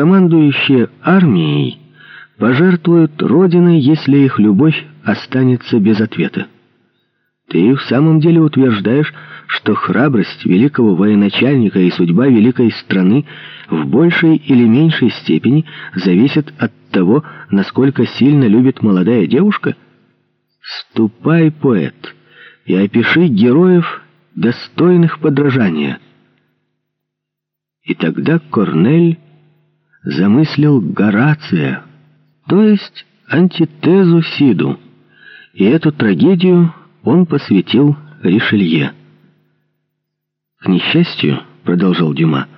командующие армией пожертвуют Родиной, если их любовь останется без ответа. Ты в самом деле утверждаешь, что храбрость великого военачальника и судьба великой страны в большей или меньшей степени зависят от того, насколько сильно любит молодая девушка? Ступай, поэт, и опиши героев, достойных подражания. И тогда Корнель замыслил Горация, то есть антитезу Сиду, и эту трагедию он посвятил Ришелье. К несчастью, продолжал Дюма,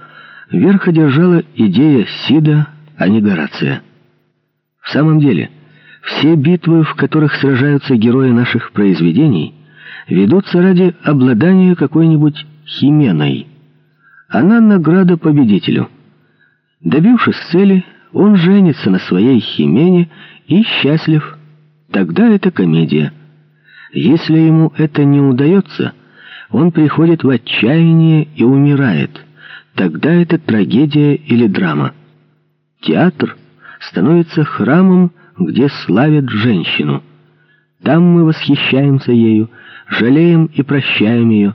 верх одержала идея Сида, а не Горация. В самом деле, все битвы, в которых сражаются герои наших произведений, ведутся ради обладания какой-нибудь хименой. Она награда победителю. Добившись цели, он женится на своей химене и счастлив. Тогда это комедия. Если ему это не удается, он приходит в отчаяние и умирает. Тогда это трагедия или драма. Театр становится храмом, где славят женщину. Там мы восхищаемся ею, жалеем и прощаем ее.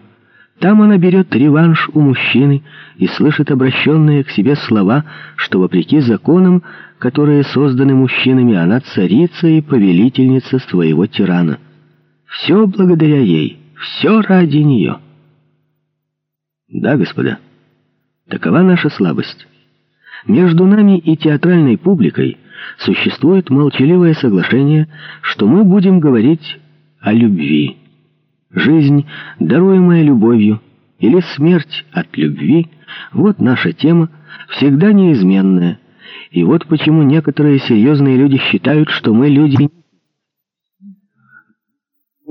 Там она берет реванш у мужчины и слышит обращенные к себе слова, что вопреки законам, которые созданы мужчинами, она царица и повелительница своего тирана. Все благодаря ей, все ради нее. Да, господа, такова наша слабость. Между нами и театральной публикой существует молчаливое соглашение, что мы будем говорить о любви. Жизнь, даруемая любовью, или смерть от любви — вот наша тема, всегда неизменная. И вот почему некоторые серьезные люди считают, что мы люди...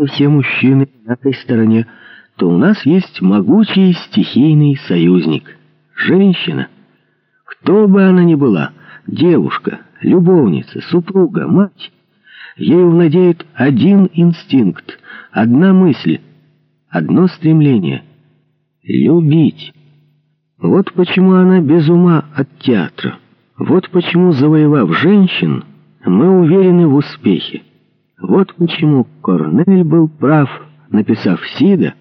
Все мужчины на этой стороне, то у нас есть могучий стихийный союзник — женщина. Кто бы она ни была, девушка, любовница, супруга, мать, ею владеет один инстинкт — Одна мысль, одно стремление — любить. Вот почему она без ума от театра. Вот почему, завоевав женщин, мы уверены в успехе. Вот почему Корнель был прав, написав Сида,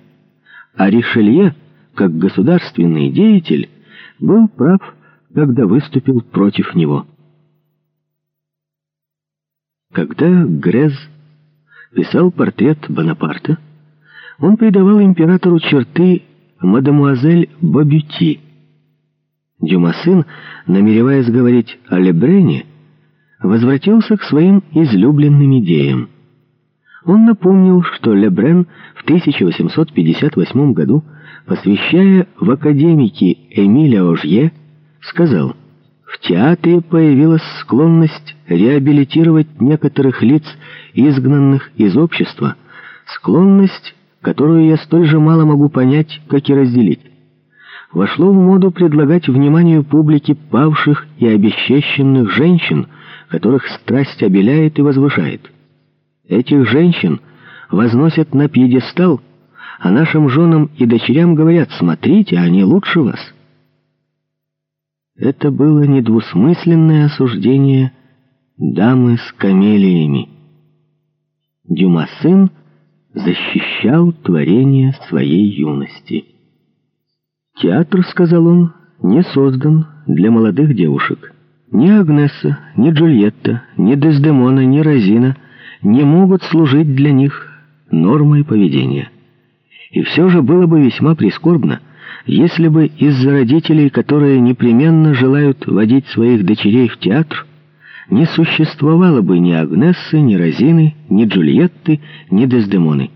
а Ришелье, как государственный деятель, был прав, когда выступил против него. Когда Грез писал портрет Бонапарта, он придавал императору черты мадемуазель Бобюти. Дюма сын, намереваясь говорить о Лебрене, возвратился к своим излюбленным идеям. Он напомнил, что Лебрен в 1858 году, посвящая в академике Эмиля Ожье, сказал «В театре появилась склонность реабилитировать некоторых лиц изгнанных из общества, склонность, которую я столь же мало могу понять, как и разделить. Вошло в моду предлагать вниманию публики павших и обесчещенных женщин, которых страсть обеляет и возвышает. Этих женщин возносят на пьедестал, а нашим женам и дочерям говорят «смотрите, они лучше вас». Это было недвусмысленное осуждение дамы с камелиями. Дюма сын защищал творение своей юности. «Театр, — сказал он, — не создан для молодых девушек. Ни Агнеса, ни Джульетта, ни Дездемона, ни Розина не могут служить для них нормой поведения. И все же было бы весьма прискорбно, если бы из-за родителей, которые непременно желают водить своих дочерей в театр, не существовало бы ни Агнессы, ни Розины, ни Джульетты, ни Дездемоны.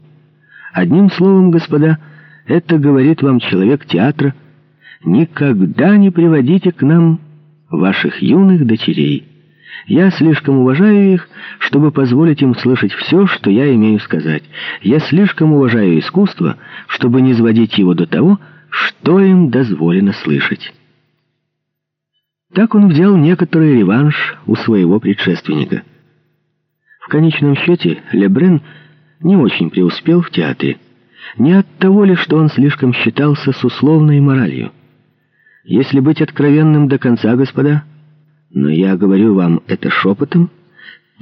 Одним словом, господа, это говорит вам человек театра, никогда не приводите к нам ваших юных дочерей. Я слишком уважаю их, чтобы позволить им слышать все, что я имею сказать. Я слишком уважаю искусство, чтобы не сводить его до того, что им дозволено слышать». Так он взял некоторый реванш у своего предшественника. В конечном счете Лебрен не очень преуспел в театре. Не от того ли, что он слишком считался с условной моралью. Если быть откровенным до конца, господа, Но я говорю вам это шепотом,